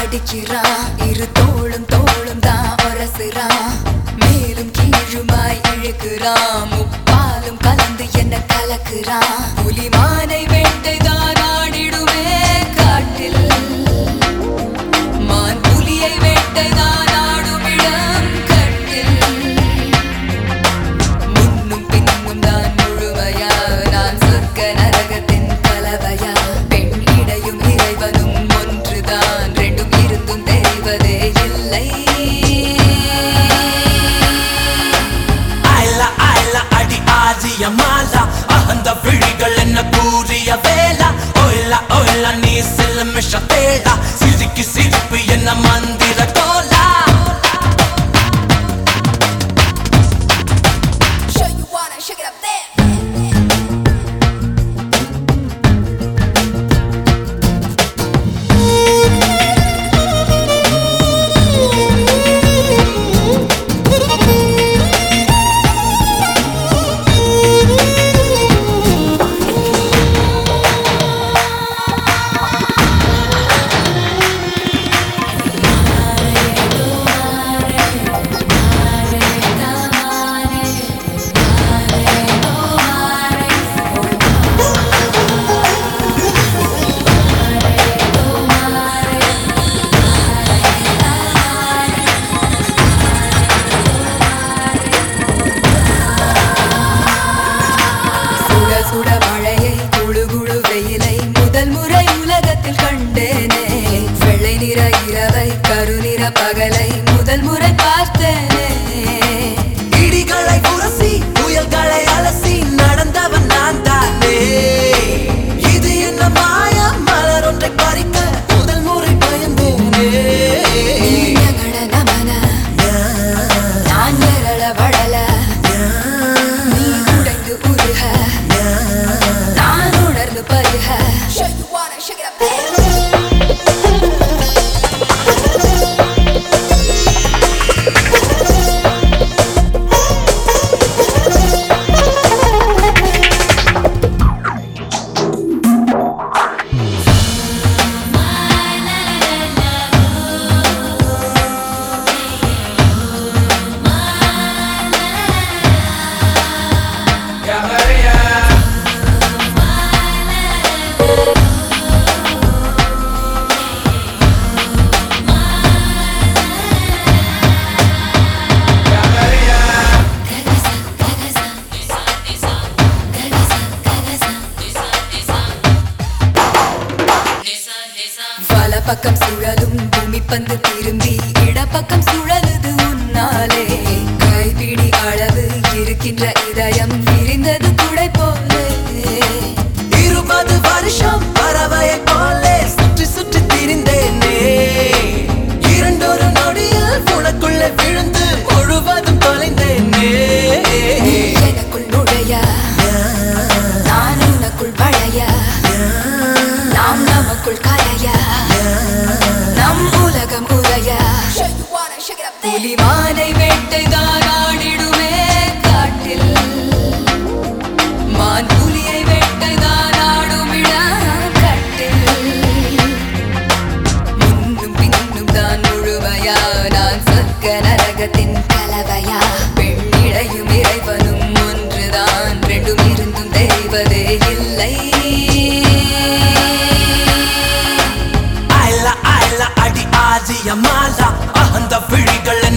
அடிக்கிறான் இரு தோளும் தோளும் தான் உரசுறான் மேலும் கீழுமாய் இழுக்கிறான் என்ன கலக்குறான்? புலிமானை வேட்டைதான் ஆடிடுமே காட்டில். மான் புலியை வேட்டைதான் ஆடுமிடம் கட்டில். முன்னும் பின்னும் தான் முழுமையா நான் சொர்க்க நரகத்தின் கலவையா. பெண் இடையும் இறைவனும் ஒன்றுதான் ரெண்டும் இருந்தும் தெரிவதே இல்லை. பிரியமாலா அந்த விழிகள் என்ன கூறி பகலை முதல் முறை பார்த்தேன். பக்கம் சுழலும் பூமி பந்து திரும்பி இடப்பக்கம் மாயமாலா அந்த விழிகளை.